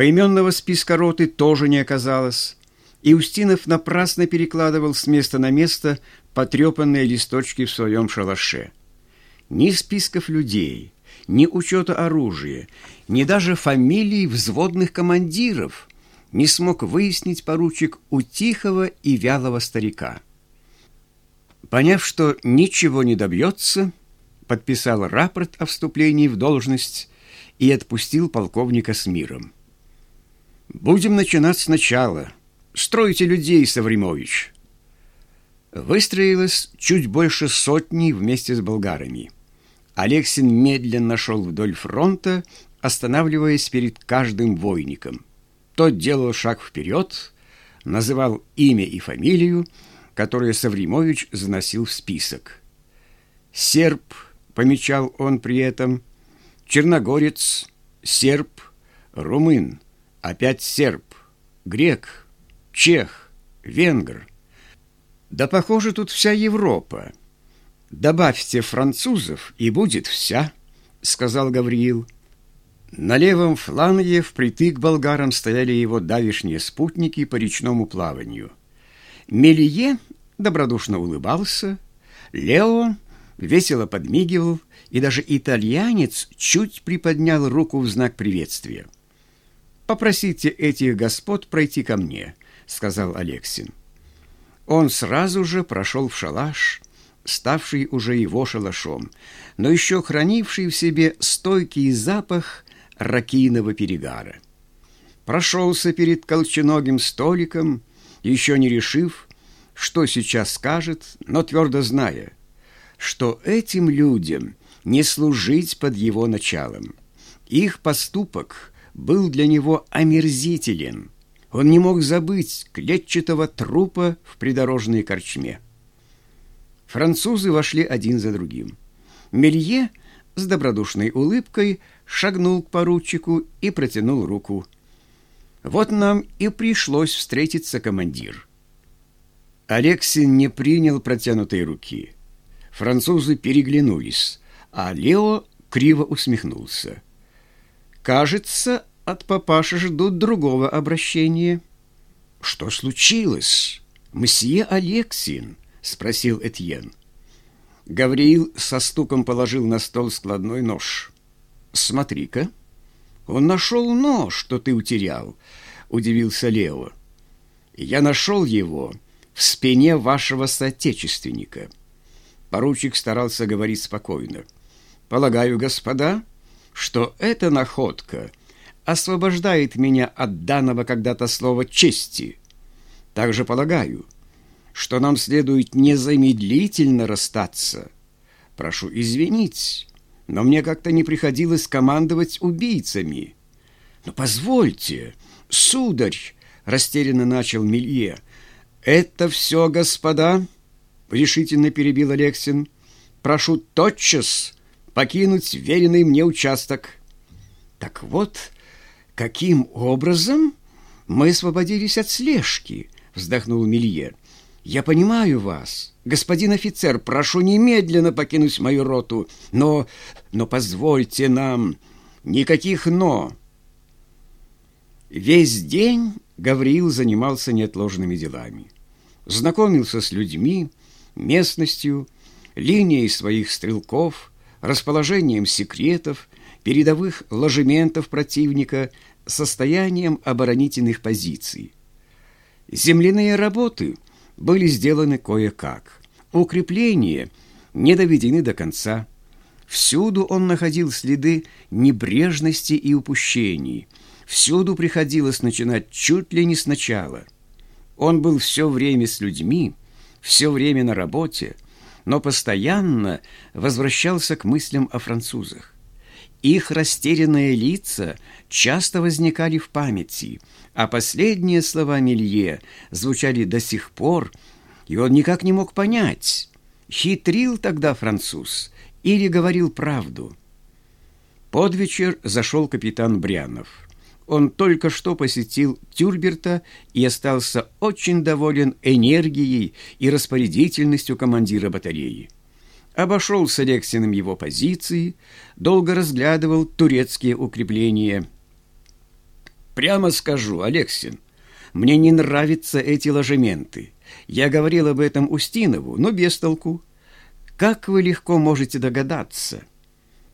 Поименного списка роты тоже не оказалось, и Устинов напрасно перекладывал с места на место потрепанные листочки в своем шалаше. Ни списков людей, ни учета оружия, ни даже фамилий взводных командиров не смог выяснить поручик у тихого и вялого старика. Поняв, что ничего не добьется, подписал рапорт о вступлении в должность и отпустил полковника с миром. «Будем начинать сначала. Стройте людей, Савримович». Выстроилось чуть больше сотни вместе с болгарами. Алексин медленно шел вдоль фронта, останавливаясь перед каждым войником. Тот делал шаг вперед, называл имя и фамилию, которые Савримович заносил в список. «Серб», — помечал он при этом, — «черногорец», «серб», «румын», опять «серб», «грек», «чех», «венгр». Да, похоже, тут вся Европа. Добавьте французов, и будет вся, — сказал Гавриил. На левом фланге впритык болгарам стояли его давишние спутники по речному плаванию. Мелье добродушно улыбался, Лео весело подмигивал, и даже итальянец чуть приподнял руку в знак приветствия. «Попросите этих господ пройти ко мне», — сказал Алексин. Он сразу же прошел в шалаш, ставший уже его шалашом, но еще хранивший в себе стойкий запах ракийного перегара. Прошелся перед колченогим столиком, еще не решив, что сейчас скажет, но твердо зная, что этим людям не служить под его началом. Их поступок был для него омерзителен. Он не мог забыть клетчатого трупа в придорожной корчме. Французы вошли один за другим. Мелье с добродушной улыбкой шагнул к поручику и протянул руку. «Вот нам и пришлось встретиться, командир». Алексин не принял протянутой руки. Французы переглянулись, а Лео криво усмехнулся. «Кажется, от папаши ждут другого обращения». «Что случилось, мсье Алексин?» — спросил Этьен. Гавриил со стуком положил на стол складной нож. «Смотри-ка, он нашел нож, что ты утерял», — удивился Лео. «Я нашел его в спине вашего соотечественника». Поручик старался говорить спокойно. «Полагаю, господа, что эта находка освобождает меня от данного когда-то слова чести. Также полагаю, что нам следует незамедлительно расстаться. Прошу извинить, но мне как-то не приходилось командовать убийцами. Но позвольте, сударь, растерянно начал Милье. Это все, господа, решительно перебил Алексин. Прошу тотчас покинуть веренный мне участок. Так вот, каким образом мы освободились от слежки, вздохнул Милье. Я понимаю вас, господин офицер, прошу немедленно покинуть мою роту, но... но позвольте нам... Никаких «но». Весь день Гавриил занимался неотложными делами. Знакомился с людьми, местностью, линией своих стрелков, расположением секретов, передовых ложементов противника, состоянием оборонительных позиций. Земляные работы — были сделаны кое-как. Укрепления не доведены до конца. Всюду он находил следы небрежности и упущений. Всюду приходилось начинать чуть ли не сначала. Он был все время с людьми, все время на работе, но постоянно возвращался к мыслям о французах. Их растерянные лица часто возникали в памяти, а последние слова Мелье звучали до сих пор, и он никак не мог понять, хитрил тогда француз или говорил правду. Под вечер зашел капитан Брянов. Он только что посетил Тюрберта и остался очень доволен энергией и распорядительностью командира батареи обошел с Алексиным его позиции, долго разглядывал турецкие укрепления. Прямо скажу, Алексин, мне не нравятся эти ложементы. Я говорил об этом Устинову, но без толку. Как вы легко можете догадаться?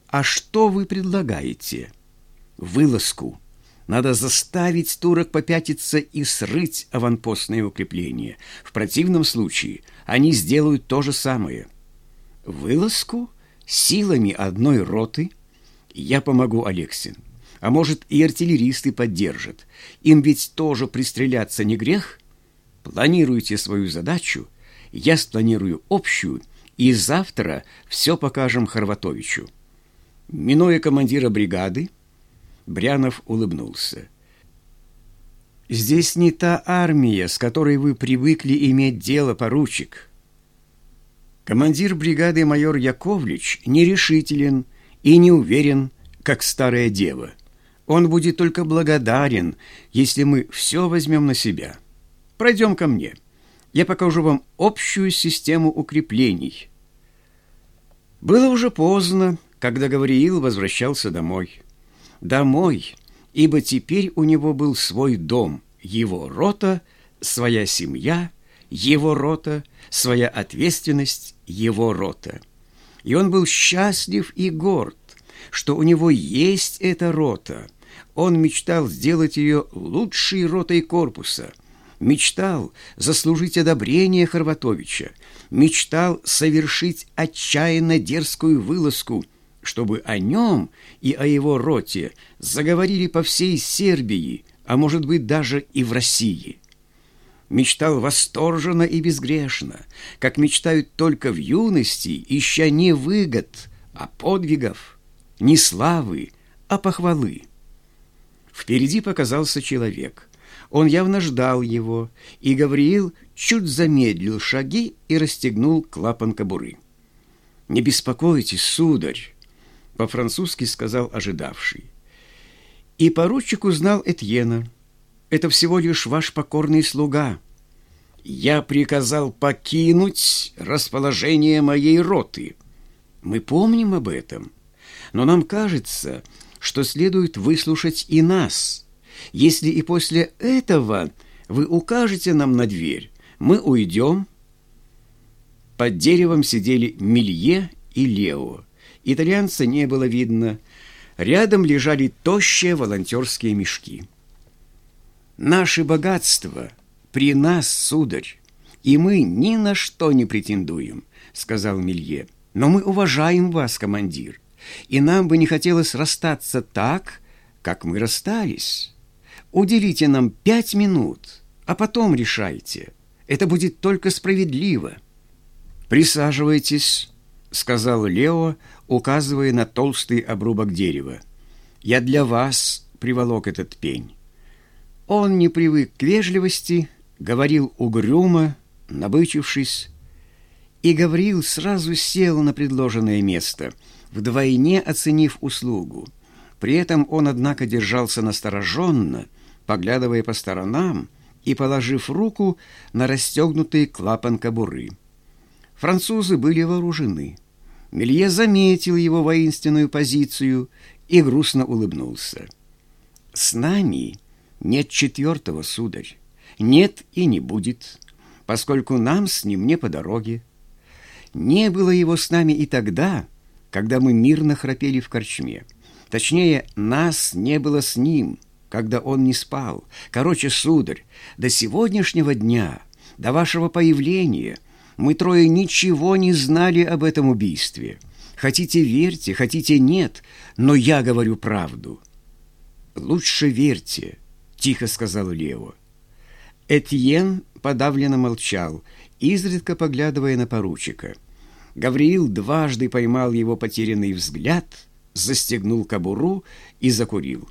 А что вы предлагаете? Вылазку. Надо заставить турок попятиться и срыть аванпостные укрепления. В противном случае они сделают то же самое. Вылазку? Силами одной роты? Я помогу, Алексин. А может, и артиллеристы поддержат. Им ведь тоже пристреляться не грех? Планируйте свою задачу, я спланирую общую, и завтра все покажем Хорватовичу. Минуя командира бригады, Брянов улыбнулся. «Здесь не та армия, с которой вы привыкли иметь дело, поручик». Командир бригады майор Яковлевич нерешителен и не уверен, как старая дева. Он будет только благодарен, если мы все возьмем на себя. Пройдем ко мне. Я покажу вам общую систему укреплений. Было уже поздно, когда Гавриил возвращался домой. Домой, ибо теперь у него был свой дом, его рота, своя семья, его рота, своя ответственность, его рота. И он был счастлив и горд, что у него есть эта рота – он мечтал сделать ее лучшей ротой корпуса, мечтал заслужить одобрение Хорватовича, мечтал совершить отчаянно дерзкую вылазку, чтобы о нем и о его роте заговорили по всей Сербии, а может быть даже и в России. Мечтал восторженно и безгрешно, как мечтают только в юности, ища не выгод, а подвигов, не славы, а похвалы. Впереди показался человек. Он явно ждал его, и Гавриил чуть замедлил шаги и расстегнул клапан кобуры. «Не беспокойтесь, сударь», — по-французски сказал ожидавший. И поручик узнал Этьена. «Это всего лишь ваш покорный слуга. Я приказал покинуть расположение моей роты. Мы помним об этом, но нам кажется, что следует выслушать и нас. Если и после этого вы укажете нам на дверь, мы уйдем». Под деревом сидели Милье и Лео. Итальянца не было видно. Рядом лежали тощие волонтерские мешки. «Наши богатства при нас, сударь, и мы ни на что не претендуем», — сказал Милье. «Но мы уважаем вас, командир и нам бы не хотелось расстаться так, как мы расстались. Уделите нам пять минут, а потом решайте. Это будет только справедливо. Присаживайтесь, сказал Лео, указывая на толстый обрубок дерева. Я для вас приволок этот пень. Он не привык к вежливости, говорил угрюмо, набычившись, и Гавриил сразу сел на предложенное место — вдвойне оценив услугу. При этом он, однако, держался настороженно, поглядывая по сторонам и положив руку на расстегнутый клапан кобуры. Французы были вооружены. Мелье заметил его воинственную позицию и грустно улыбнулся. «С нами нет четвертого, сударь. Нет и не будет, поскольку нам с ним не по дороге. Не было его с нами и тогда, когда мы мирно храпели в корчме. Точнее, нас не было с ним, когда он не спал. Короче, сударь, до сегодняшнего дня, до вашего появления, мы трое ничего не знали об этом убийстве. Хотите верьте, хотите нет, но я говорю правду. Лучше верьте, тихо сказал Лео. Этьен подавленно молчал, изредка поглядывая на поручика. Гавриил дважды поймал его потерянный взгляд, застегнул кобуру и закурил.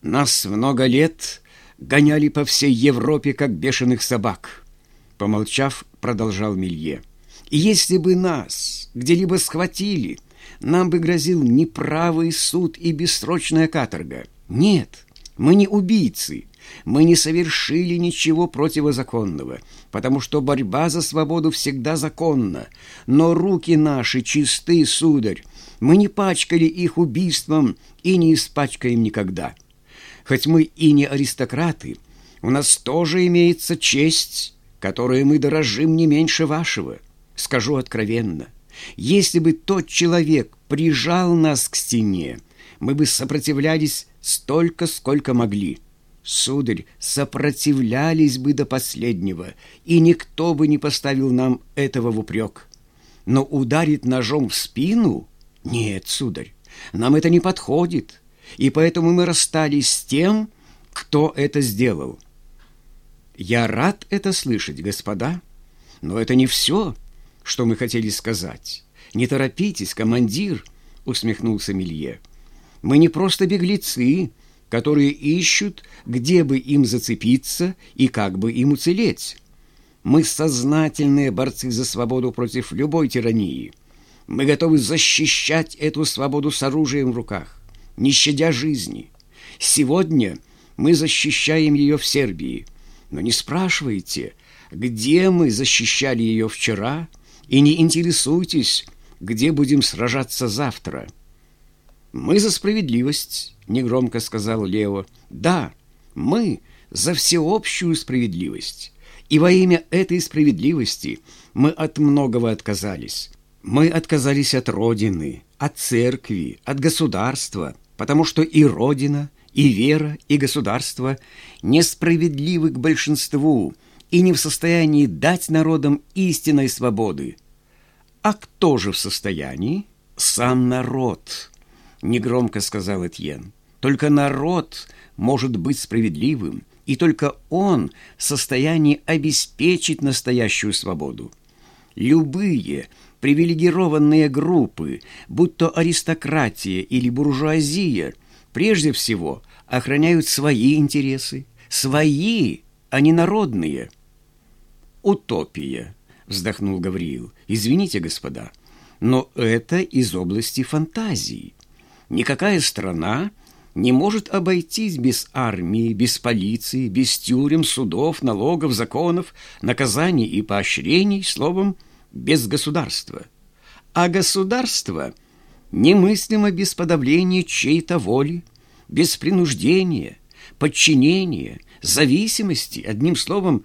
«Нас много лет гоняли по всей Европе, как бешеных собак», — помолчав, продолжал Милье. «И если бы нас где-либо схватили, нам бы грозил неправый суд и бессрочная каторга. Нет, мы не убийцы, мы не совершили ничего противозаконного, потому что борьба за свободу всегда законна. Но руки наши чисты, сударь. Мы не пачкали их убийством и не испачкаем никогда. Хоть мы и не аристократы, у нас тоже имеется честь, которой мы дорожим не меньше вашего. Скажу откровенно, если бы тот человек прижал нас к стене, мы бы сопротивлялись столько, сколько могли. Сударь, сопротивлялись бы до последнего, и никто бы не поставил нам этого в упрек. Но ударить ножом в спину? Нет, сударь, нам это не подходит, и поэтому мы расстались с тем, кто это сделал. Я рад это слышать, господа, но это не все, что мы хотели сказать. Не торопитесь, командир, усмехнулся Милье. Мы не просто беглецы, которые ищут, где бы им зацепиться и как бы им уцелеть. Мы сознательные борцы за свободу против любой тирании. Мы готовы защищать эту свободу с оружием в руках, не щадя жизни. Сегодня мы защищаем ее в Сербии, но не спрашивайте, где мы защищали ее вчера, и не интересуйтесь, где будем сражаться завтра. Мы за справедливость, негромко сказал Лео. Да, мы за всеобщую справедливость. И во имя этой справедливости мы от многого отказались. Мы отказались от Родины, от церкви, от государства, потому что и Родина, и вера, и государство несправедливы к большинству и не в состоянии дать народам истинной свободы. А кто же в состоянии? Сам народ, негромко сказал Этьен. Только народ может быть справедливым, и только он в состоянии обеспечить настоящую свободу. Любые привилегированные группы, будь то аристократия или буржуазия, прежде всего охраняют свои интересы, свои, а не народные. «Утопия», — вздохнул Гавриил. «Извините, господа, но это из области фантазии. Никакая страна не может обойтись без армии, без полиции, без тюрем, судов, налогов, законов, наказаний и поощрений, словом, без государства. А государство немыслимо без подавления чьей-то воли, без принуждения, подчинения, зависимости, одним словом,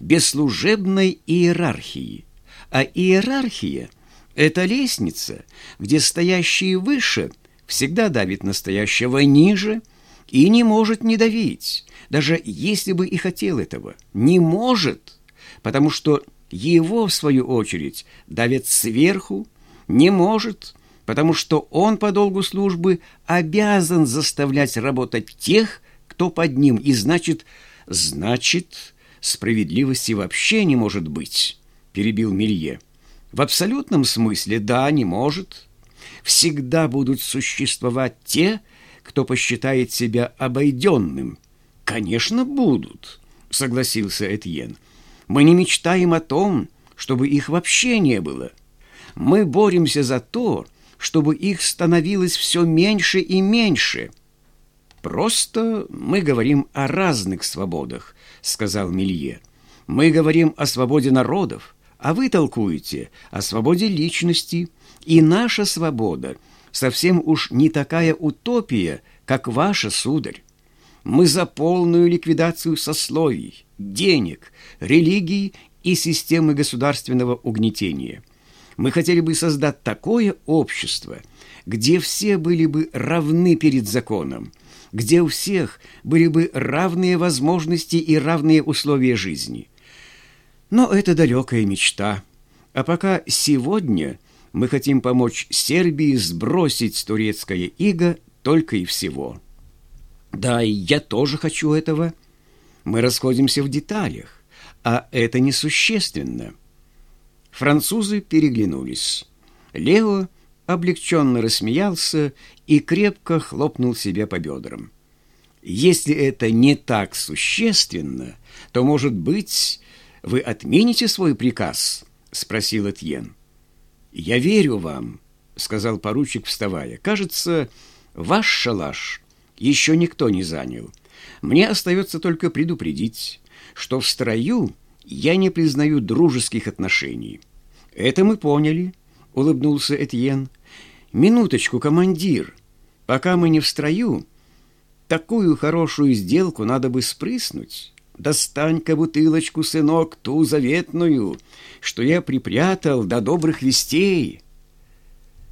без служебной иерархии. А иерархия – это лестница, где стоящие выше – всегда давит настоящего ниже и не может не давить, даже если бы и хотел этого. Не может, потому что его, в свою очередь, давят сверху, не может, потому что он по долгу службы обязан заставлять работать тех, кто под ним, и значит, значит, справедливости вообще не может быть, перебил Милье. В абсолютном смысле да, не может, всегда будут существовать те, кто посчитает себя обойденным. Конечно, будут, согласился Этьен. Мы не мечтаем о том, чтобы их вообще не было. Мы боремся за то, чтобы их становилось все меньше и меньше. Просто мы говорим о разных свободах, сказал Милье. Мы говорим о свободе народов, а вы толкуете о свободе личности, и наша свобода совсем уж не такая утопия, как ваша, сударь. Мы за полную ликвидацию сословий, денег, религий и системы государственного угнетения. Мы хотели бы создать такое общество, где все были бы равны перед законом, где у всех были бы равные возможности и равные условия жизни. Но это далекая мечта. А пока сегодня – мы хотим помочь Сербии сбросить турецкое иго только и всего. Да, и я тоже хочу этого. Мы расходимся в деталях, а это несущественно. Французы переглянулись. Лео облегченно рассмеялся и крепко хлопнул себя по бедрам. «Если это не так существенно, то, может быть, вы отмените свой приказ?» — спросил Этьен. «Я верю вам», — сказал поручик, вставая. «Кажется, ваш шалаш еще никто не занял. Мне остается только предупредить, что в строю я не признаю дружеских отношений». «Это мы поняли», — улыбнулся Этьен. «Минуточку, командир. Пока мы не в строю, Такую хорошую сделку надо бы спрыснуть. Достань-ка бутылочку, сынок, ту заветную, что я припрятал до добрых вестей».